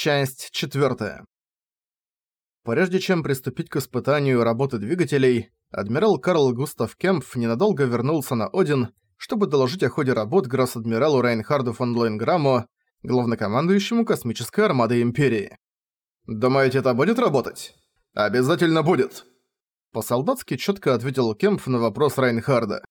Часть 4. Прежде чем приступить к испытанию работы двигателей, адмирал Карл Густав Кемпф ненадолго вернулся на Один, чтобы доложить о ходе работ гросс-адмиралу Райнхарду фон Лоенграмму, главнокомандующему космической армадой Империи. «Думаете, это будет работать?» «Обязательно будет!» По-солдатски четко ответил Кемпф на вопрос Райнхарда.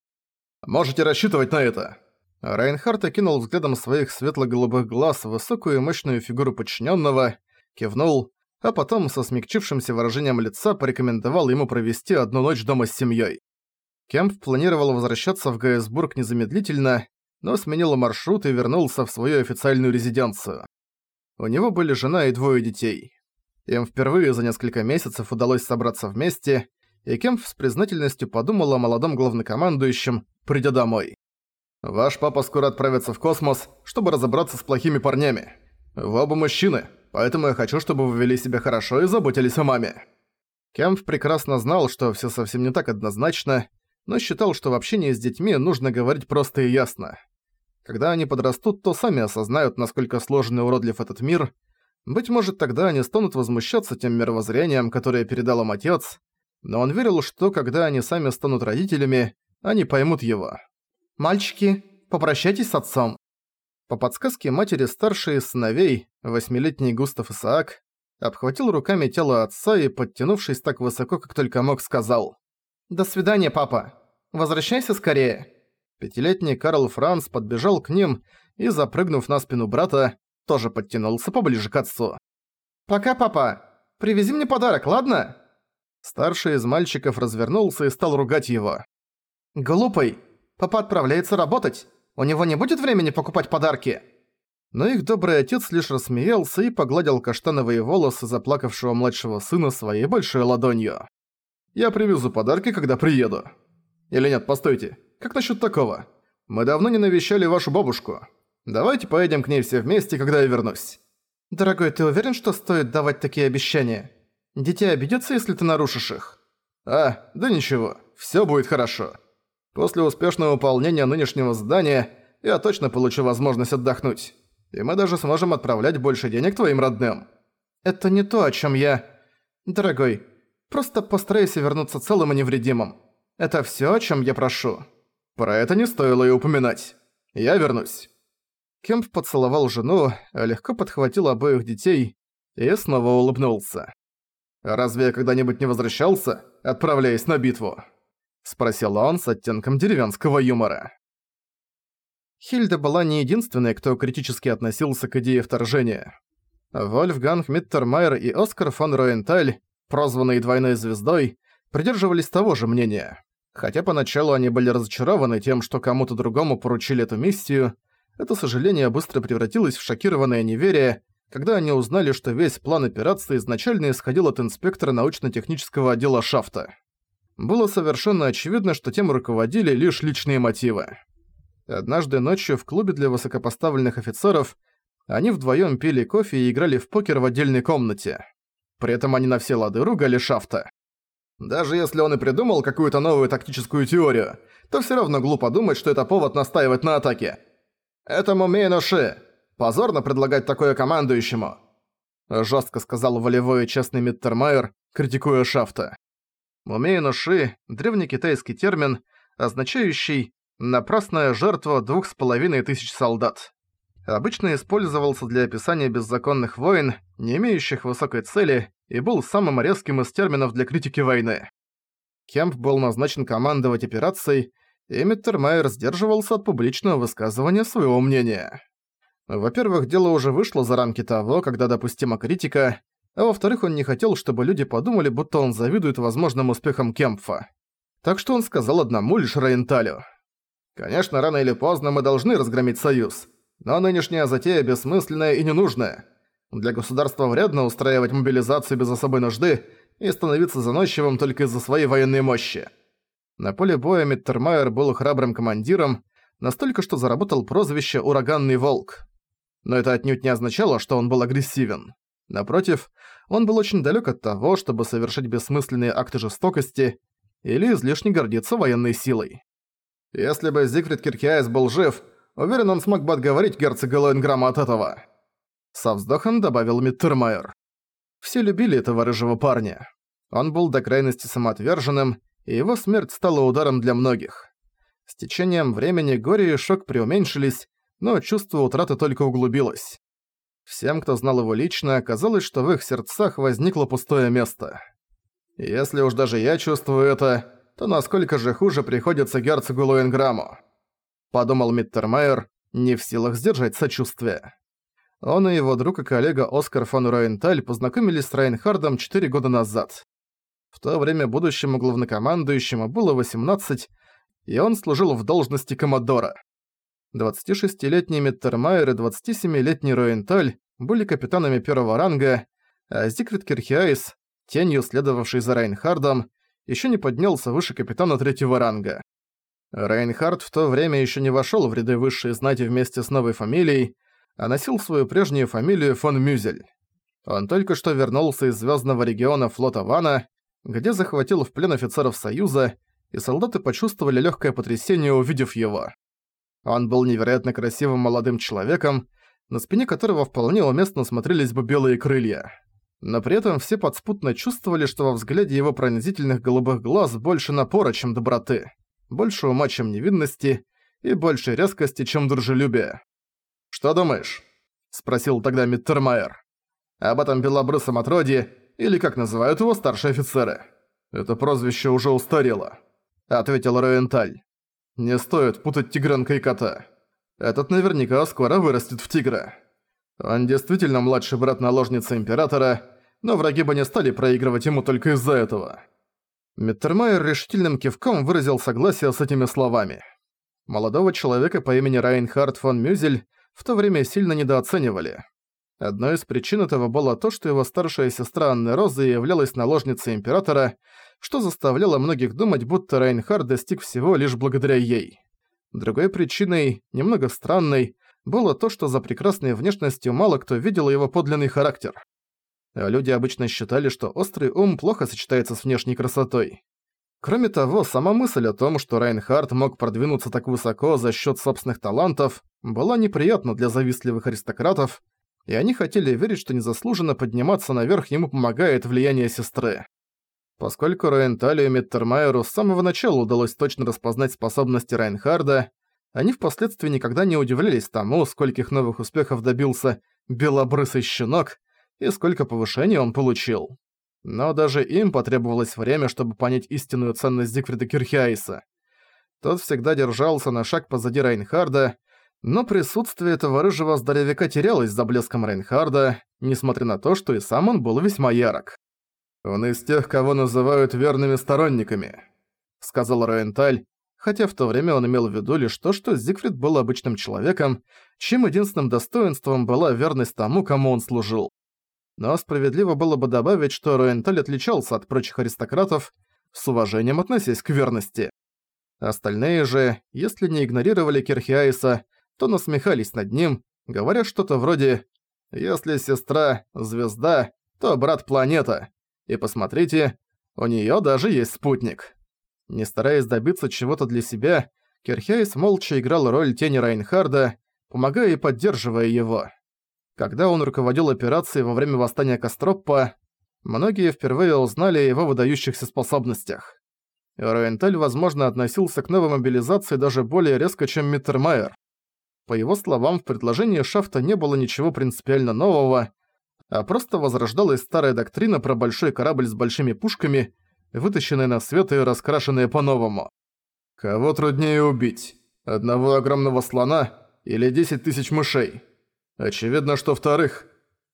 «Можете рассчитывать на это!» Райнхард окинул взглядом своих светло-голубых глаз высокую и мощную фигуру подчиненного, кивнул, а потом со смягчившимся выражением лица порекомендовал ему провести одну ночь дома с семьей. Кемп планировал возвращаться в Гайсбург незамедлительно, но сменил маршрут и вернулся в свою официальную резиденцию. У него были жена и двое детей. Им впервые за несколько месяцев удалось собраться вместе, и Кемп с признательностью подумал о молодом главнокомандующем, придя домой. Ваш папа скоро отправится в космос, чтобы разобраться с плохими парнями. Вы оба мужчины, поэтому я хочу, чтобы вы вели себя хорошо и заботились о маме». Кемп прекрасно знал, что всё совсем не так однозначно, но считал, что в общении с детьми нужно говорить просто и ясно. Когда они подрастут, то сами осознают, насколько сложен и уродлив этот мир. Быть может, тогда они станут возмущаться тем мировоззрением, которое передал им отец, но он верил, что когда они сами станут родителями, они поймут его. «Мальчики, попрощайтесь с отцом». По подсказке матери старший из сыновей, восьмилетний Густав Исаак, обхватил руками тело отца и, подтянувшись так высоко, как только мог, сказал «До свидания, папа. Возвращайся скорее». Пятилетний Карл Франц подбежал к ним и, запрыгнув на спину брата, тоже подтянулся поближе к отцу. «Пока, папа. Привези мне подарок, ладно?» Старший из мальчиков развернулся и стал ругать его. «Глупый, Папа отправляется работать. У него не будет времени покупать подарки». Но их добрый отец лишь рассмеялся и погладил каштановые волосы заплакавшего младшего сына своей большой ладонью. «Я привезу подарки, когда приеду». «Или нет, постойте, как насчет такого? Мы давно не навещали вашу бабушку. Давайте поедем к ней все вместе, когда я вернусь». «Дорогой, ты уверен, что стоит давать такие обещания? Дитя обидятся, если ты нарушишь их?» «А, да ничего, всё будет хорошо». После успешного выполнения нынешнего задания я точно получу возможность отдохнуть. И мы даже сможем отправлять больше денег твоим родным. Это не то, о чем я... Дорогой, просто постарайся вернуться целым и невредимым. Это все, о чем я прошу. Про это не стоило и упоминать. Я вернусь. Кемп поцеловал жену, легко подхватил обоих детей и снова улыбнулся. «Разве я когда-нибудь не возвращался, отправляясь на битву?» Спросил он с оттенком деревенского юмора. Хильда была не единственной, кто критически относился к идее вторжения. Вольфганг Миттермайер и Оскар фон Роенталь, прозванные «двойной звездой», придерживались того же мнения. Хотя поначалу они были разочарованы тем, что кому-то другому поручили эту миссию, это сожаление быстро превратилось в шокированное неверие, когда они узнали, что весь план операции изначально исходил от инспектора научно-технического отдела Шафта было совершенно очевидно, что тем руководили лишь личные мотивы. Однажды ночью в клубе для высокопоставленных офицеров они вдвоем пили кофе и играли в покер в отдельной комнате. При этом они на все лады ругали Шафта. Даже если он и придумал какую-то новую тактическую теорию, то все равно глупо думать, что это повод настаивать на атаке. «Это Мумейноши. Позорно предлагать такое командующему», жестко сказал волевой и честный Миттермайер, критикуя Шафта. Мумей-ноши – древнекитайский термин, означающий «напрасная жертва двух с половиной тысяч солдат». Обычно использовался для описания беззаконных войн, не имеющих высокой цели, и был самым резким из терминов для критики войны. Кемп был назначен командовать операцией, и Миттермайер сдерживался от публичного высказывания своего мнения. Во-первых, дело уже вышло за рамки того, когда допустима критика, а во-вторых, он не хотел, чтобы люди подумали, будто он завидует возможным успехам Кемпфа. Так что он сказал одному лишь Рейнталю. «Конечно, рано или поздно мы должны разгромить Союз, но нынешняя затея бессмысленная и ненужная. Для государства вредно устраивать мобилизацию без особой нужды и становиться заносчивым только из-за своей военной мощи». На поле боя Миттермайер был храбрым командиром, настолько, что заработал прозвище «Ураганный волк». Но это отнюдь не означало, что он был агрессивен. Напротив, он был очень далек от того, чтобы совершить бессмысленные акты жестокости или излишне гордиться военной силой. Если бы Зигфрид Киркиайс был жив, уверен, он смог бы отговорить герцога Лоенграма от этого. Со вздохом добавил Миттермайер. Все любили этого рыжего парня. Он был до крайности самоотверженным, и его смерть стала ударом для многих. С течением времени горе и шок преуменьшились, но чувство утраты только углубилось. Всем, кто знал его лично, казалось, что в их сердцах возникло пустое место. Если уж даже я чувствую это, то насколько же хуже приходится герцогу Луинграмму? Подумал Миттермайер, не в силах сдержать сочувствие. Он и его друг и коллега Оскар фон Роенталь познакомились с Райнхардом 4 года назад. В то время будущему главнокомандующему было 18, и он служил в должности коммодора. 26-летний Миттермайер и 27-летний Роенталь были капитанами первого ранга, а Зигфрид Кирхиайс, тенью следовавший за Райнхардом, еще не поднялся выше капитана третьего ранга. Райнхард в то время еще не вошел в ряды высшей знати вместе с новой фамилией, а носил свою прежнюю фамилию фон Мюзель. Он только что вернулся из звездного региона флота Вана, где захватил в плен офицеров Союза, и солдаты почувствовали легкое потрясение, увидев его. Он был невероятно красивым молодым человеком, на спине которого вполне уместно смотрелись бы белые крылья. Но при этом все подспутно чувствовали, что во взгляде его пронзительных голубых глаз больше напора, чем доброты, больше ума, чем невинности, и больше резкости, чем дружелюбия. «Что думаешь?» — спросил тогда Миттермайер. «Об этом белобрысом отроде, или как называют его старшие офицеры?» «Это прозвище уже устарело», — ответил Роенталь. «Не стоит путать тигренка и кота. Этот наверняка скоро вырастет в тигра. Он действительно младший брат наложницы Императора, но враги бы не стали проигрывать ему только из-за этого». Миттермайер решительным кивком выразил согласие с этими словами. Молодого человека по имени Райнхард фон Мюзель в то время сильно недооценивали. Одной из причин этого было то, что его старшая сестра Анны Розы являлась наложницей императора, что заставляло многих думать, будто Райнхард достиг всего лишь благодаря ей. Другой причиной, немного странной, было то, что за прекрасной внешностью мало кто видел его подлинный характер. Люди обычно считали, что острый ум плохо сочетается с внешней красотой. Кроме того, сама мысль о том, что Райнхард мог продвинуться так высоко за счет собственных талантов, была неприятна для завистливых аристократов, и они хотели верить, что незаслуженно подниматься наверх ему помогает влияние сестры. Поскольку Роенталию и Миттермайеру с самого начала удалось точно распознать способности Райнхарда, они впоследствии никогда не удивлялись тому, скольких новых успехов добился белобрысый щенок и сколько повышений он получил. Но даже им потребовалось время, чтобы понять истинную ценность Зигфрида Кирхиайса. Тот всегда держался на шаг позади Райнхарда, но присутствие этого рыжего здоровяка терялось за блеском Райнхарда, несмотря на то, что и сам он был весьма ярок. «Он из тех, кого называют верными сторонниками», — сказал Райнталь, хотя в то время он имел в виду лишь то, что Зигфрид был обычным человеком, чьим единственным достоинством была верность тому, кому он служил. Но справедливо было бы добавить, что Руэнталь отличался от прочих аристократов, с уважением относясь к верности. Остальные же, если не игнорировали Кирхиайса, то насмехались над ним, говоря что-то вроде «Если сестра – звезда, то брат – планета, и посмотрите, у неё даже есть спутник». Не стараясь добиться чего-то для себя, Кирхиайс молча играл роль тени Райнхарда, помогая и поддерживая его. Когда он руководил операцией во время восстания Кастроппа, многие впервые узнали о его выдающихся способностях. Роенталь, возможно, относился к новой мобилизации даже более резко, чем Миттермайер. По его словам, в предложении Шафта не было ничего принципиально нового, а просто возрождалась старая доктрина про большой корабль с большими пушками, вытащенная на свет и раскрашенная по-новому. Кого труднее убить? Одного огромного слона или 10 тысяч мышей? Очевидно, что вторых.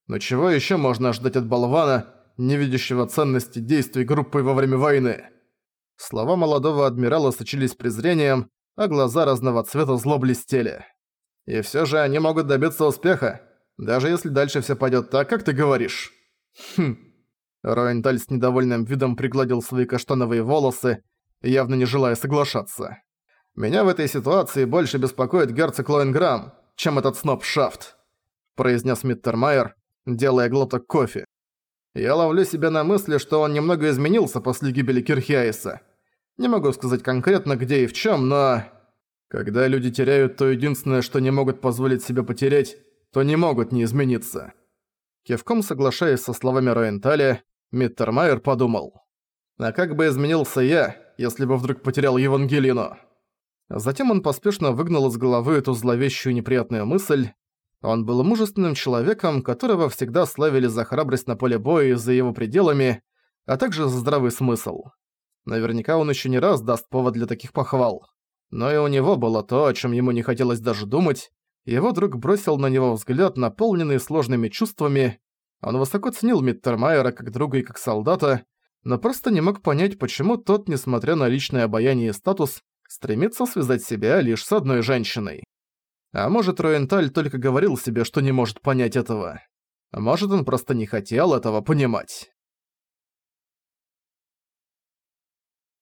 Но чего еще можно ждать от болвана, не видящего ценности действий группы во время войны? Слова молодого адмирала сочились презрением, а глаза разного цвета зло блестели. И все же они могут добиться успеха, даже если дальше все пойдет так, как ты говоришь. Хм. Роенталь с недовольным видом пригладил свои каштановые волосы, явно не желая соглашаться. Меня в этой ситуации больше беспокоит герцог Лоинграм, чем этот сноб Шафт произнес Миттермайер, делая глоток кофе. Я ловлю себя на мысли, что он немного изменился после гибели Кирхиаиса. Не могу сказать конкретно где и в чем, но... Когда люди теряют то единственное, что не могут позволить себе потерять, то не могут не измениться. Кивком соглашаясь со словами Роенталя, Миттермайер подумал. А как бы изменился я, если бы вдруг потерял Евангелину? Затем он поспешно выгнал из головы эту зловещую неприятную мысль. Он был мужественным человеком, которого всегда славили за храбрость на поле боя и за его пределами, а также за здравый смысл. Наверняка он еще не раз даст повод для таких похвал. Но и у него было то, о чем ему не хотелось даже думать. Его друг бросил на него взгляд, наполненный сложными чувствами. Он высоко ценил Миттермайера как друга и как солдата, но просто не мог понять, почему тот, несмотря на личное обаяние и статус, стремится связать себя лишь с одной женщиной. А может, Роенталь только говорил себе, что не может понять этого. Может, он просто не хотел этого понимать.